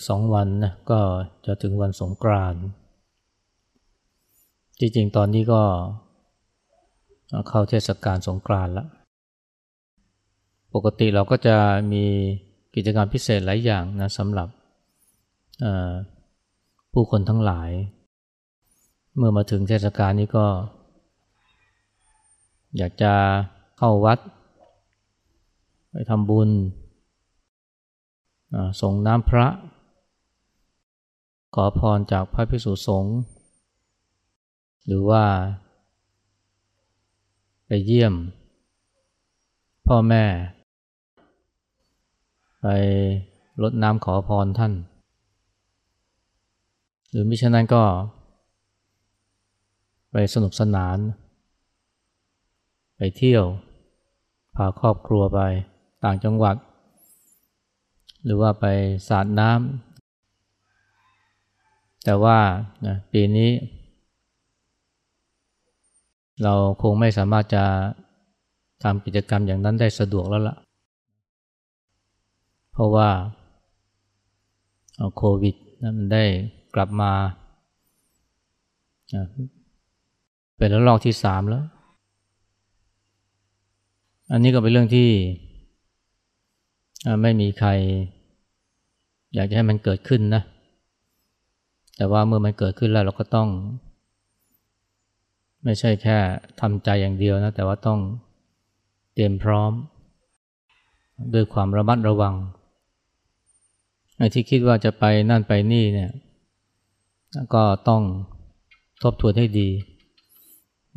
กสองวันนะก็จะถึงวันสงกรานต์จริงๆ ตอนนี้ก็เข้าเทศกาลสงกรานต์แล้วปกติเราก็จะมีกิจกรรมพิเศษหลายอย่างนะสำหรับผู้คนทั้งหลาย เมื่อมาถึงเทศกาลนี้ก็ อยากจะเข้าวัด ไปทำบุญส่งน้ำพระ ขอพรจากพระพิสุสงฆ์หรือว่า ไปเยี่ยม พ่อแม่ ไปลดน้ำขอพรท่าน หรือมิฉะนั้นก็ ไปสนุกสนาน ไปเที่ยว พาครอบครัวไปต่างจังหวัด หรือว่าไปสาดน้ำ แต่ว่านะปีนี้ เราคงไม่สามารถจะทำกิจกรรมอย่างนั้นได้สะดวกแล้วละ่ะ เพราะว่าโควิดนะมันได้กลับมา เป็นระลอกที่สามแล้ว อันนี้ก็เป็นเรื่องที่ไม่มีใคร อยากจะให้มันเกิดขึ้นนะ แต่ว่าเมื่อมันเกิดขึ้นแล้วเราก็ต้อง ไม่ใช่แค่ทำใจอย่างเดียวนะ แต่ว่าต้องเตรียมพร้อม ด้วยความระมัดระวังไอ้ที่คิดว่าจะไปนั่นไปนี่เนี่ยก็ต้องทบทวนให้ดี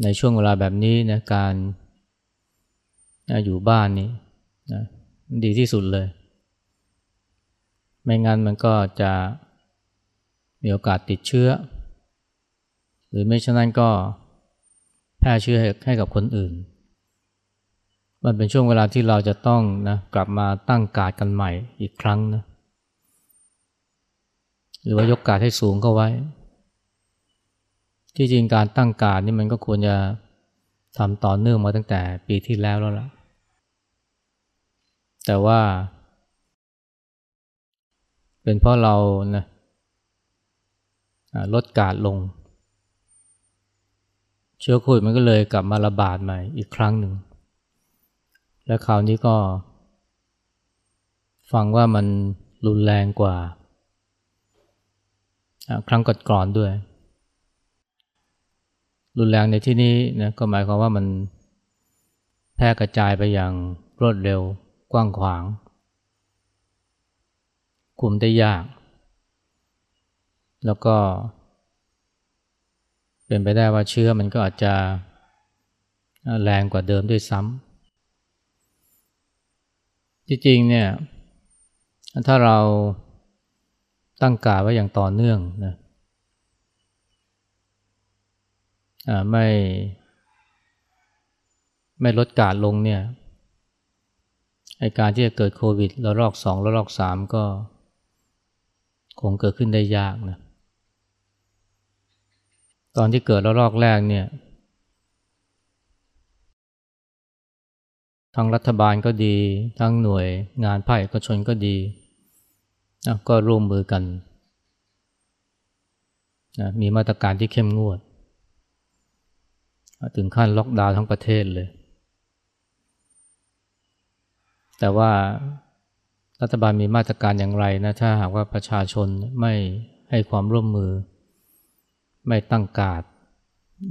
ในช่วงเวลาแบบนี้นะการอยู่บ้านนี้นะดีที่สุดเลย ไม่งั้นมันก็จะ มีโอกาสติดเชื้อ หรือไม่ฉะนั้นก็แพร่เชื้อให้กับคนอื่น มันเป็นช่วงเวลาที่เราจะต้องนะกลับมาตั้งการกันใหม่อีกครั้งนะหรือว่ายกการให้สูงเข้าไว้ ที่จริงการตั้งการนี่มันก็ควรจะทำต่อเนื่องมาตั้งแต่ปีที่แล้วแล้วล่ะ แต่ว่า เป็นเพราะเรานะ ลดกาดลง เชื้อโควิดมันก็เลยกลับมาระบาดใหม่อีกครั้งหนึ่ง และคราวนี้ก็ ฟังว่ามันรุนแรงกว่า ครั้งก่อนๆด้วย รุนแรงในที่นี้นะก็หมายความว่ามันแพร่กระจายไปอย่างรวดเร็วกว้างขวาง คุมได้ยาก แล้วก็ เป็นไปได้ว่าเชื้อมันก็อาจจะแรงกว่าเดิมด้วยซ้ำจริงๆเนี่ย ถ้าเราตั้งกาไว้อย่างต่อเนื่องนะไม่ ไม่ลดกาดลงเนี่ยไอการที่จะเกิดโควิดแล้วรอกสองแล้วรอกสามก็คงเกิดขึ้นได้ยากนะ ตอนที่เกิดแล้วรอกแรกเนี่ยทั้งรัฐบาลก็ดี ทั้งหน่วยงานภาคเอกชนก็ดีนะก็ร่วมมือกันนะมีมาตรการที่เข้มงวด ถึงขั้นล็อกดาวน์ทั้งประเทศเลย แต่ว่ารัฐบาลมีมาตรการอย่างไรนะ ถ้าหากว่าประชาชนไม่ให้ความร่วมมือ ไม่ตั้งกาด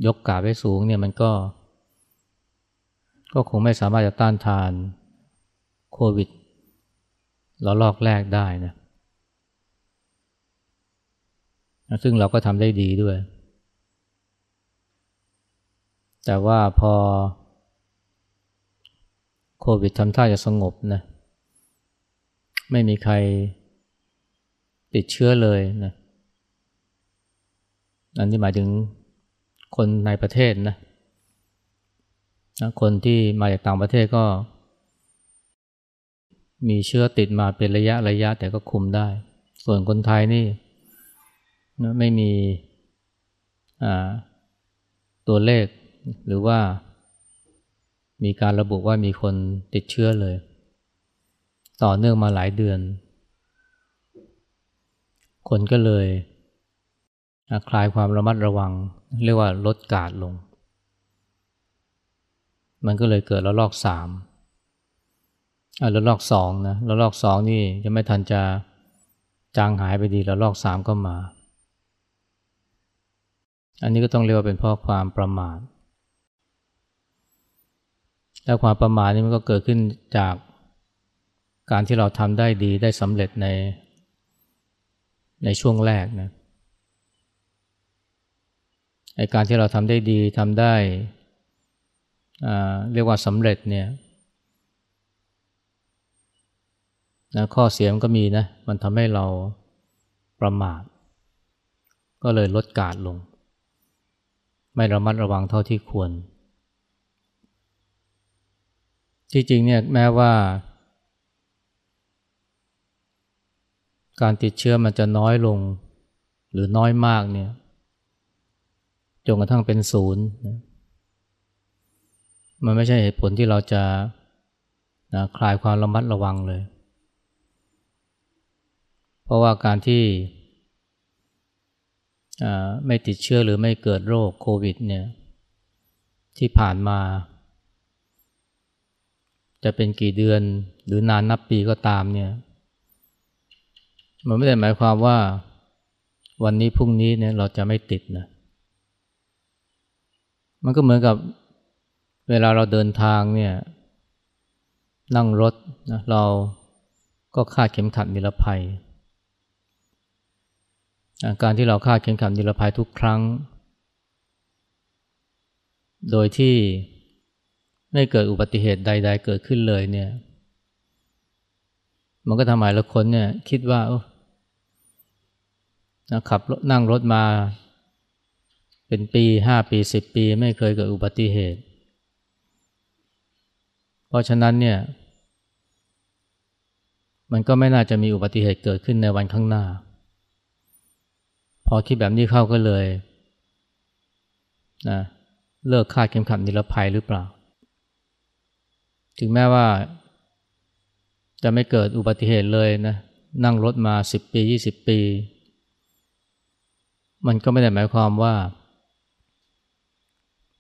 ยกกาดไว้สูงเนี่ยมันก็ ก็คงไม่สามารถจะต้านทานโควิดระลอกแรกได้นะซึ่งเราก็ทำได้ดีด้วย แต่ว่าพอโควิดทำท่าจะสงบนะ ไม่มีใครติดเชื้อเลยนะ อันนี้หมายถึงคนในประเทศนะคนที่มาจากต่างประเทศก็ มีเชื้อติดมาเป็นระยะระยะแต่ก็คุมได้ ส่วนคนไทยนี่ไม่มีตัวเลข หรือว่ามีการระบุว่ามีคนติดเชื้อเลย ต่อเนื่องมาหลายเดือน คนก็เลย คลายความระมัดระวัง เรียกว่าลดกาดลง มันก็เลยเกิดระลอกสามระลอกสองนะระลอกสองนี่ยังไม่ทันจะจางหายไปดีระลอกสามก็มา อันนี้ก็ต้องเรียกว่าเป็นเพราะความประมาทและความประมาทนี่มันก็เกิดขึ้นจากการที่เราทำได้ดีได้สำเร็จในในช่วงแรกนะ ไอการที่เราทำได้ดีทำได้เรียกว่าสำเร็จเนี่ยนะข้อเสียมก็มีนะ มันทำให้เราประมาท ก็เลยลดกาดลง ไม่ระมัดระวังเท่าที่ควร ที่จริงเนี่ยแม้ว่า การติดเชื้อมันจะน้อยลง หรือน้อยมากเนี่ย จนกระทั่งเป็นศูนย์มันไม่ใช่เหตุผลที่เราจะนะคลายความระมัดระวังเลย เพราะว่าการที่ไม่ติดเชื้อหรือไม่เกิดโรคโควิดเนี่ยที่ผ่านมา จะเป็นกี่เดือนหรือนานนับปีก็ตามเนี่ยมันไม่ได้หมายความว่าวันนี้พรุ่งนี้เนี่ยเราจะไม่ติดนะ มันก็เหมือนกับเวลาเราเดินทางเนี่ยนั่งรถนะเราก็คาดเข็มขัดนิรภัย การที่เราคาดเข็มขัดนิรภัยทุกครั้ง โดยที่ไม่เกิดอุบัติเหตุใด ๆ เกิดขึ้นเลยเนี่ย มันก็ทำให้ละคนเนี่ยคิดว่านะขับนั่งรถมา เป็นปีห้าปีสิบปีไม่เคยเกิดอุบัติเหตุ เพราะฉะนั้นเนี่ย มันก็ไม่น่าจะมีอุบัติเหตุเกิดขึ้นในวันข้างหน้า พอคิดแบบนี้เข้าก็เลยนะเลิกคาดเข็มขัดนิรภัยหรือเปล่า ถึงแม้ว่า จะไม่เกิดอุบัติเหตุเลยนะนั่งรถมาสิบปียี่สิบปี มันก็ไม่ได้หมายความว่า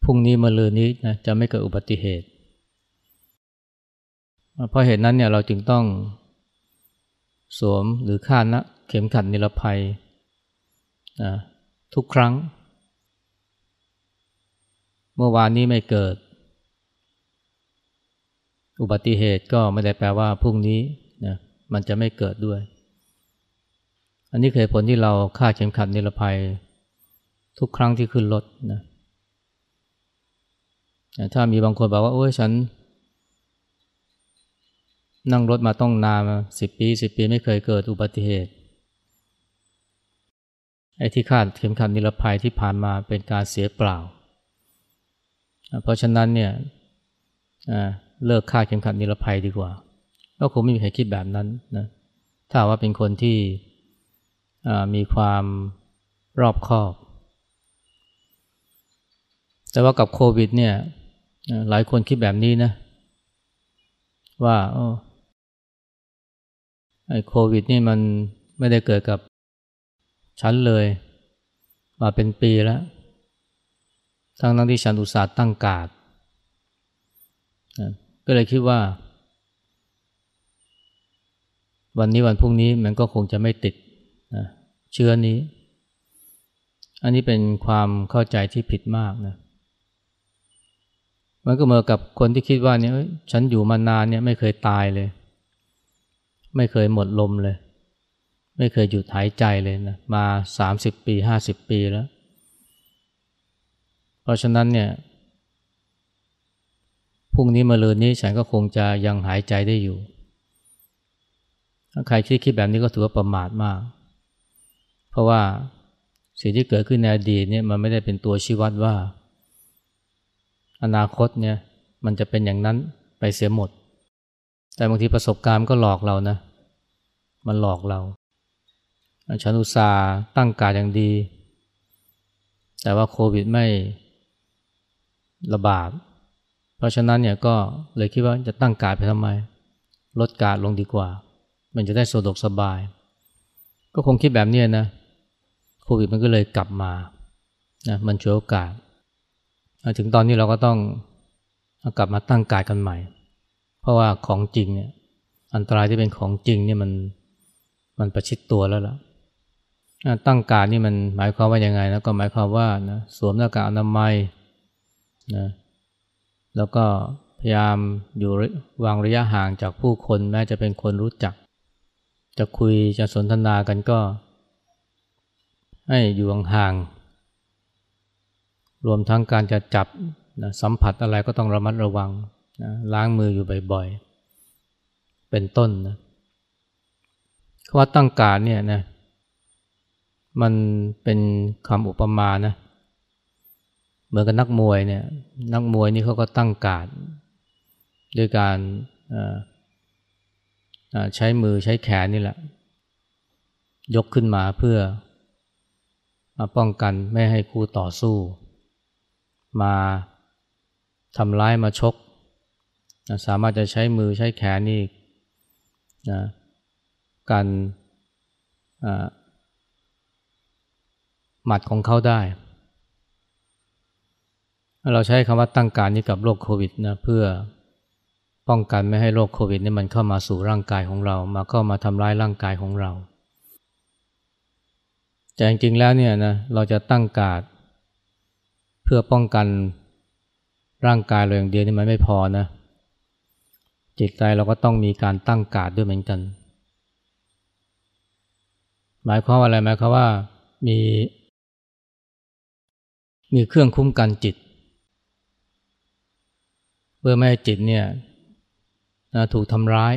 พรุ่งนี้มะรืนนี้นะจะไม่เกิดอุบัติเหตุ เพราะเหตุนั้นเนี่ยเราจึงต้องสวมหรือคาดนะเข็มขัดนิรภัยนะทุกครั้ง เมื่อวานนี้ไม่เกิด อุบัติเหตุก็ไม่ได้แปลว่าพรุ่งนี้นะมันจะไม่เกิดด้วย อันนี้เคือผลที่เราค่าเข็มขัดนิรภัย ทุกครั้งที่ขึ้นรถนะ ถ้ามีบางคนบอกว่า โอ้ยฉัน นั่งรถมาต้องนานสิบปีสิบปีไม่เคยเกิดอุบัติเหตุไอ้ที่คาดเข็มขัดนิรภัยที่ผ่านมาเป็นการเสียเปล่า เพราะฉะนั้นเนี่ยเลิกค่าเข็มขัดนิรภัยดีกว่า ก็คงไม่มีใครคิดแบบนั้นนะถ้าว่าเป็นคนที่มีความรอบคอบ แต่ว่ากับโควิดเนี่ย หลายคนคิดแบบนี้นะ ว่าไอ้โควิดนี่มันไม่ได้เกิดกับฉันเลย มาเป็นปีแล้ว ทั้งทั้งที่ฉันอุตส่าห์ตั้งกาดก็เลยคิดว่า วันนี้วันพรุ่งนี้มันก็คงจะไม่ติดเชื้อนี้ อันนี้เป็นความเข้าใจที่ผิดมากนะ มันก็เหมือนกับคนที่คิดว่าเนี่ยฉันอยู่มานานเนี่ยไม่เคยตายเลย ไม่เคยหมดลมเลย ไม่เคยหยุดหายใจเลยนะมาสามสิบปีห้าสิบปีแล้ว เพราะฉะนั้นเนี่ยพรุ่งนี้มาลืนนี้ฉันก็คงจะยังหายใจได้อยู่ ถ้าใครคิดคิดแบบนี้ก็ถือว่าประมาทมาก เพราะว่าสิ่งที่เกิดขึ้นในอดีตเนี่ยมันไม่ได้เป็นตัวชี้วัดว่า อนาคตเนี่ยมันจะเป็นอย่างนั้นไปเสียหมด แต่บางทีประสบการณ์ก็หลอกเรานะ มันหลอกเรา ฉันอุตส่าห์ตั้งการอย่างดี แต่ว่าโควิดไม่ระบาด เพราะฉะนั้นเนี่ยก็เลยคิดว่าจะตั้งการไปทำไม ลดการลงดีกว่า มันจะได้สะดวกสบาย ก็คงคิดแบบนี้นะ โควิดมันก็เลยกลับมานะมันช่วยโอกาส ถึงตอนนี้เราก็ต้องกลับมาตั้งกายกันใหม่ เพราะว่าของจริงเนี่ยอันตรายที่เป็นของจริงเนี่ยมันมันประชิดตัวแล้วล่ะตั้งการนี่มันหมายความว่ายังไงนะก็หมายความว่านะสวมหน้ากากอนามัยนะแล้วก็พยายามอยู่วางระยะห่างจากผู้คนแม้จะเป็นคนรู้จัก จะคุยจะสนทนากันก็ ให้อยู่ห่าง รวมทั้งการจะจับนะสัมผัสอะไรก็ต้องระมัดระวังนะล้างมืออยู่บ่อยๆ เป็นต้นนะคำว่าตั้งการเนี่ยนะมันเป็นคำอุปมานะเหมือนกับนักมวยเนี่ยนักมวยนี่เขาก็ตั้งการด้วยการใช้มือใช้แขนนี่แหละ ยกขึ้นมาเพื่อมาป้องกันไม่ให้คู่ต่อสู้ มาทำร้ายมาชกสามารถจะใช้มือใช้แขนนี่นะกันหมัดของเขาได้ เราใช้คำว่าตั้งการนี้กับโรคโควิดนะเพื่อป้องกันไม่ให้โรคโควิดนี่มันเข้ามาสู่ร่างกายของเรา มาเข้ามาทำร้ายร่างกายของเรา แต่จริงๆแล้วเนี่ยนะเราจะตั้งการ พื่อป้องกันร่างกายเราอย่างเดียวนี่มันไม่พอนะ จิตใจเราก็ต้องมีการตั้งการด้วยเหมือนกัน หมายความว่าอะไรหมายความว่ามีมีเครื่องคุ้มกันจิต เพื่อไม่ให้จิตเนี่ยถูกทำร้าย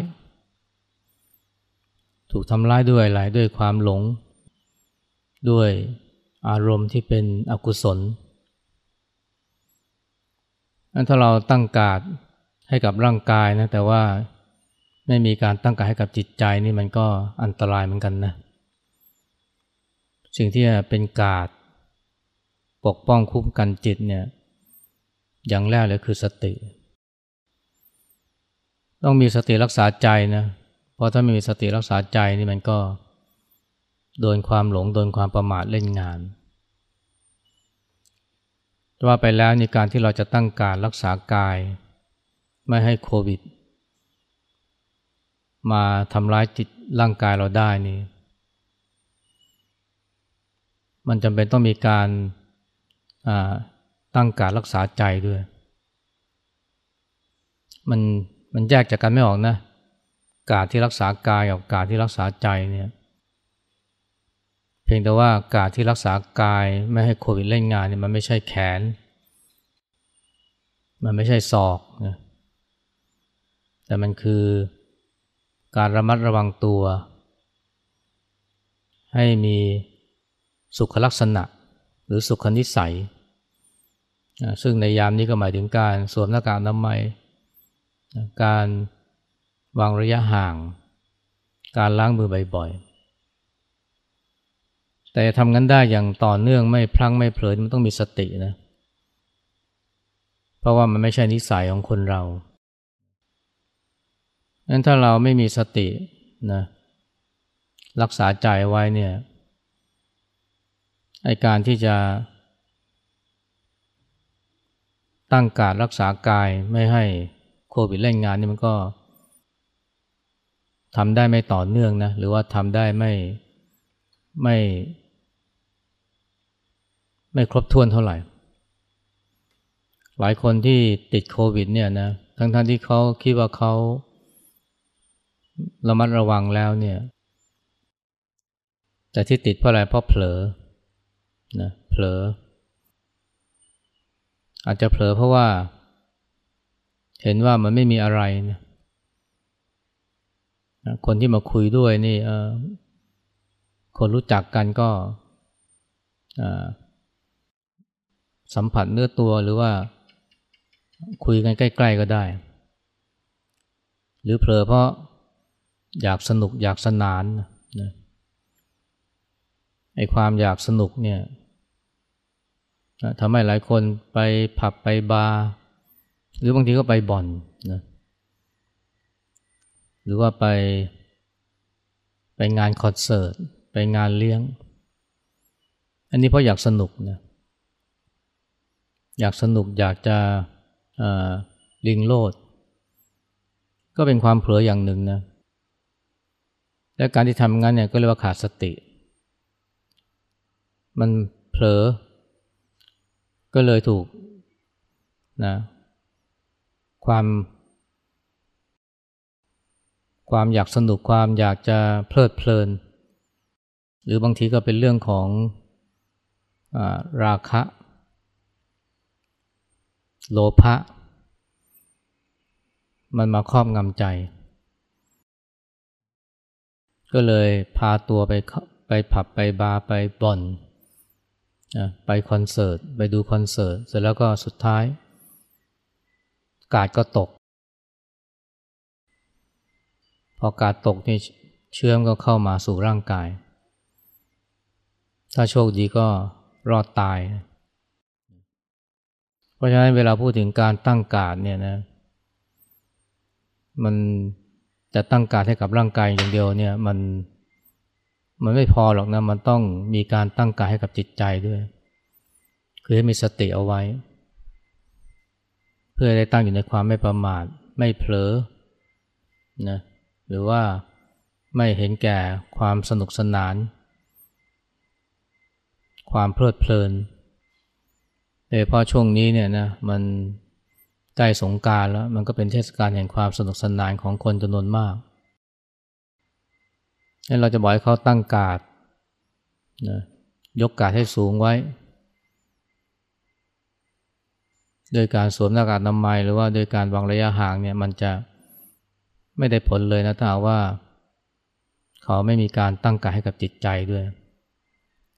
ถูกทำร้ายด้วยอะไรด้วยความหลง ด้วยอารมณ์ที่เป็นอกุศล ถ้าเราตั้งการให้กับร่างกายนะแต่ว่าไม่มีการตั้งการให้กับจิตใจนี่มันก็อันตรายเหมือนกันนะ สิ่งที่เป็นกาดปกป้องคุ้มกันจิตเนี่ยอย่างแรกเลยคือสติ ต้องมีสติรักษาใจนะ เพราะถ้าไม่มีสติรักษาใจนี่มันก็ โดนความหลง โดนความประมาทเล่นงาน ว่าไปแล้วในการที่เราจะตั้งการรักษากาย ไม่ให้โควิด มาทำร้ายจิตร่างกายเราได้นี่มันจำเป็นต้องมีการตั้งการรักษาใจด้วย มันมันแยกจากกันไม่ออกนะ การที่รักษากายกับการที่รักษาใจเนี่ย เพียงแต่ว่าการที่รักษากายไม่ให้โควิดเล่นงานเนี่ยมันไม่ใช่แขน มันไม่ใช่ศอกนะแต่มันคือการระมัดระวังตัว ให้มีสุขลักษณะหรือสุขนิสัย ซึ่งในยามนี้ก็หมายถึงการสวมหน้ากากอนามัยการวางระยะห่าง การล้างมือบ่อยๆ แต่ทำงั้นได้อย่างต่อเนื่องไม่พลั้งไม่เผลอมันต้องมีสตินะ เพราะว่ามันไม่ใช่นิสัยของคนเรางั้นถ้าเราไม่มีสตินะรักษาใจไว้เนี่ยไอการที่จะ ตั้งการรักษากายไม่ให้โควิดเล่นงานนี่มันก็ทำได้ไม่ต่อเนื่องนะหรือว่าทำได้ไม่ไม่ ไม่ครบถ้วนเท่าไหร่ หลายคนที่ติดโควิดเนี่ยนะทั้งๆทที่เขาคิดว่าเขาระมัดระวังแล้วเนี่ยแต่ที่ติดเพราะอะไรเพราะเผลอนะเผลอ อาจจะเผลอเพราะว่า เห็นว่ามันไม่มีอะไรนะคนที่มาคุยด้วยนี่คนรู้จักกันก็ สัมผัสเนื้อตัวหรือว่าคุยกันใกล้ ๆก็ได้ หรือเผลอเพราะอยากสนุกอยากสนานนะไอความอยากสนุกเนี่ยทำให้หลายคนไปผับไปบาร์หรือบางทีก็ไปบ่อนนะหรือว่าไป ไปงานคอนเสิร์ต ไปงานเลี้ยง อันนี้เพราะอยากสนุกนะ อยากสนุกอยากจะลิงโลด ก็เป็นความเผลออย่างหนึ่งนะและการที่ทำงั้นเนี่ยก็เรียกว่าขาดสติ มันเผลอ ก็เลยถูกนะความความอยากสนุกความอยากจะเพลิดเพลิน หรือบางทีก็เป็นเรื่องของอราคะ โลภะมันมาครอบงำใจ ก็เลยพาตัวไปไปผับไปบาร์ไปบ่อนไปคอนเสิร์ต ไปดูคอนเสิร์ต เสร็จแล้วก็สุดท้าย กาดก็ตก พอกาดตกนี่เชื้อมก็เข้ามาสู่ร่างกาย ถ้าโชคดีก็รอดตาย เพราะฉะนั้นเวลาพูดถึงการตั้งกาดเนี่ยนะมันจะตั้งกาดให้กับร่างกายอย่างเดียวเนี่ยมันมันไม่พอหรอกนะมันต้องมีการตั้งกาดให้กับจิตใจด้วย คือให้มีสติเอาไว้ เพื่อได้ตั้งอยู่ในความไม่ประมาท ไม่เผลอนะหรือว่าไม่เห็นแก่ความสนุกสนาน ความเพลิดเพลิน โดยเพราะช่วงนี้เนี่ยนะมันใกล้สงการแล้ว มันก็เป็นเทศกาลแห่งความสนุกสนานของคนจำนวนมากงั้นเราจะบอกให้เขาตั้งกาดนะยกกาดให้สูงไว้ โดยการสวมหน้ากากอนามัยหรือว่าโดยการวางระยะห่างเนี่ยมันจะไม่ได้ผลเลยนะถ้าว่า เขาไม่มีการตั้งกายให้กับจิตใจด้วย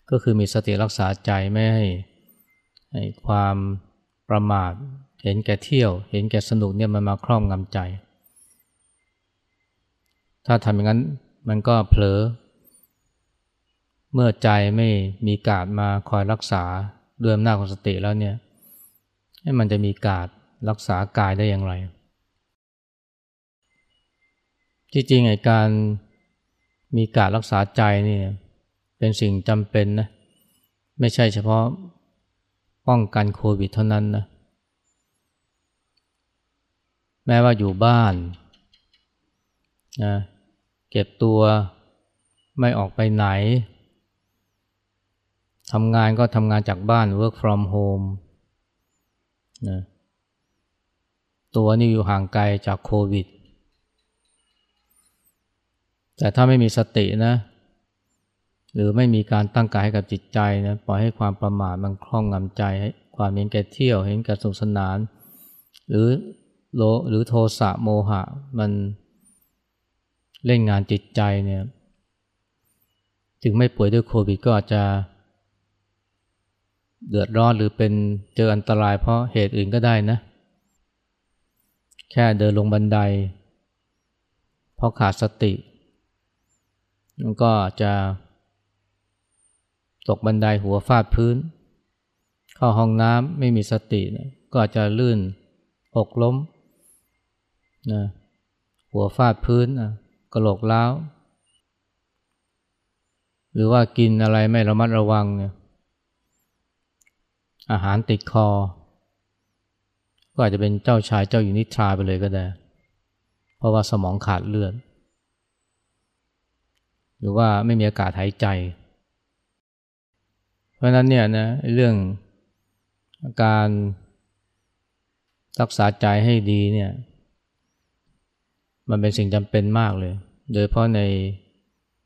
ก็คือมีสติรักษาใจไม่ให้ให้ ความประมาท เห็นแก่เที่ยว เห็นแก่สนุกเนี่ยมันมาครอบงำใจ ถ้าทำอย่างนั้นมันก็เผลอ เมื่อใจไม่มีกาดมาคอยรักษาด้วยอำนาจของสติแล้วเนี่ยให้มันจะมีกาดรักษากายได้อย่างไร จริงๆไอ้การมีการรักษาใจนี่เป็นสิ่งจำเป็นนะไม่ใช่เฉพาะ ป้องกันโควิดเท่านั้นนะแม้ว่าอยู่บ้านนะเก็บตัวไม่ออกไปไหนทำงานก็ทำงานจากบ้าน work from home นะตัวนี่อยู่ห่างไกลจากโควิด แต่ถ้าไม่มีสตินะ หรือไม่มีการตั้งกายให้กับจิตใจนะปล่อยให้ความประมาทมันคล่องงำใจให้ความเห็นแก่เที่ยวเห็นแก่สุขสนาน หรือโลหรือโทสะโมหะมันเล่นงานจิตใจเนี่ยถึงไม่ป่วยด้วยโควิดก็อาจจะเดือดร้อนหรือเป็นเจออันตรายเพราะเหตุอื่นก็ได้นะ แค่เดินลงบันได เพราะขาดสติ มันก็จะ ตกบันไดหัวฟาดพื้น เข้าห้องน้ำไม่มีสตินะก็จะลื่นหกล้มนะหัวฟาดพื้นนะกระโหลกล้าว หรือว่ากินอะไรไม่ระมัดระวังเนี่ยอาหารติดคอ ก็อาจจะเป็นเจ้าชายเจ้าหญิงนิทราไปเลยก็ได้ เพราะว่าสมองขาดเลือด หรือว่าไม่มีอากาศหายใจ เพราะนั้นเนี่ยนะเรื่องการรักษาใจให้ดีเนี่ยมันเป็นสิ่งจำเป็นมากเลย โดยเพราะใน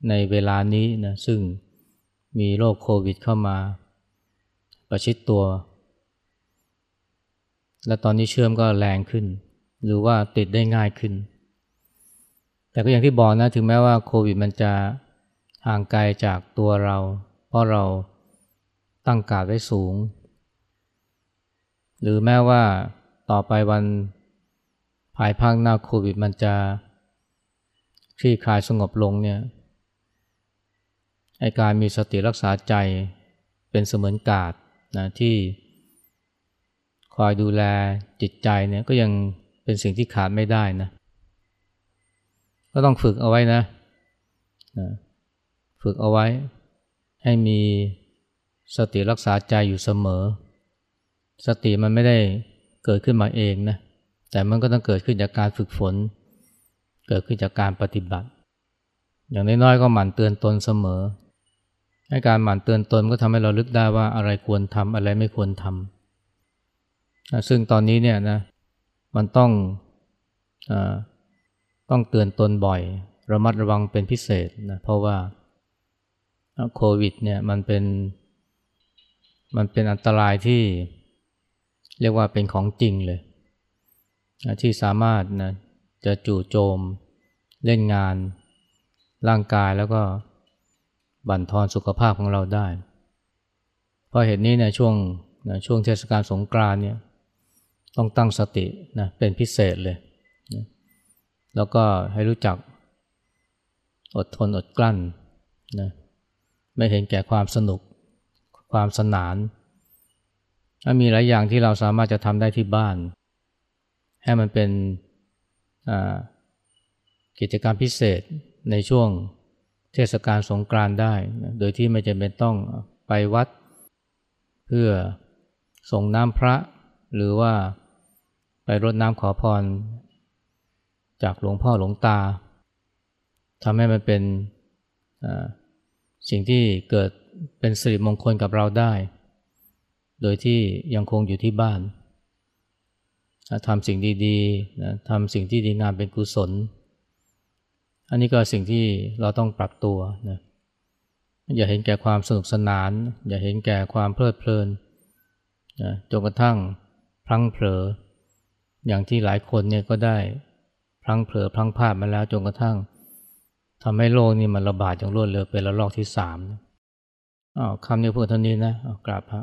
ในเวลานี้นะซึ่งมีโรคโควิดเข้ามาประชิดตัว และตอนนี้เชื่อมก็แรงขึ้น หรือว่าติดได้ง่ายขึ้น แต่ก็อย่างที่บอกนะ ถึงแม้ว่าโควิดมันจะห่างไกลจากตัวเรา เพราะเรา ตั้งกาดไว้สูง หรือแม้ว่าต่อไปวันภายภาคหน้าโควิดมันจะคลี่คลายสงบลงเนี่ยไอการมีสติรักษาใจเป็นเสมือนกาดนะที่คอยดูแลจิตใจเนี่ยก็ยังเป็นสิ่งที่ขาดไม่ได้นะ ก็ต้องฝึกเอาไว้นะนะ ฝึกเอาไว้ให้มี สติรักษาใจอยู่เสมอ สติมันไม่ได้เกิดขึ้นมาเองนะแต่มันก็ต้องเกิดขึ้นจากการฝึกฝน เกิดขึ้นจากการปฏิบัติ อย่างน้อยๆก็หมั่นเตือนตนเสมอ ให้การหมั่นเตือนตนก็ทำให้เราลึกได้ว่าอะไรควรทำอะไรไม่ควรทำซึ่งตอนนี้เนี่ยนะมันต้องอต้องเตือนตนบ่อย ระมัดระวังเป็นพิเศษนะเพราะว่าโควิดเนี่ยมันเป็น มันเป็นอันตรายที่เรียกว่าเป็นของจริงเลย ที่สามารถนะจะจู่โจมเล่นงาน ร่างกายแล้วก็บั่นทอนสุขภาพของเราได้ เพราะเหตุนี้ในช่วงนะช่วงเทศกาลสงกรานต์เนี่ยต้องตั้งสตินะเป็นพิเศษเลยนะแล้วก็ให้รู้จักอดทนอดกลั้นนะไม่เห็นแก่ความสนุก ความสนานมีหลายอย่างที่เราสามารถจะทำได้ที่บ้าน ให้มันเป็นกิจกรรมพิเศษในช่วงเทศกาลสงกรานต์ได้ โดยที่ไม่จำเป็นต้องไปวัด เพื่อส่งน้ำพระ หรือว่าไปรดน้ำขอพร จากหลวงพ่อหลวงตาทำให้มันเป็นสิ่งที่เกิด เป็นสิริมงคลกับเราได้ โดยที่ยังคงอยู่ที่บ้านทำสิ่งดีๆนะทำสิ่งที่ดีงามเป็นกุศล อันนี้ก็สิ่งที่เราต้องปรับตัวนะอย่าเห็นแก่ความสนุกสนาน อย่าเห็นแก่ความเพลิดเพลินนะจนกระทั่งพลั้งเผลอ อย่างที่หลายคนเนี่ยก็ได้พลั้งเผลอพลั้งพลาดมาแล้วจนกระทั่งทำให้โลกนี้มันระบาดอย่างรวดเร็วเป็นระลอกที่สามนะ อ้าวคำนี้พูดเท่านี้นะกราบพระ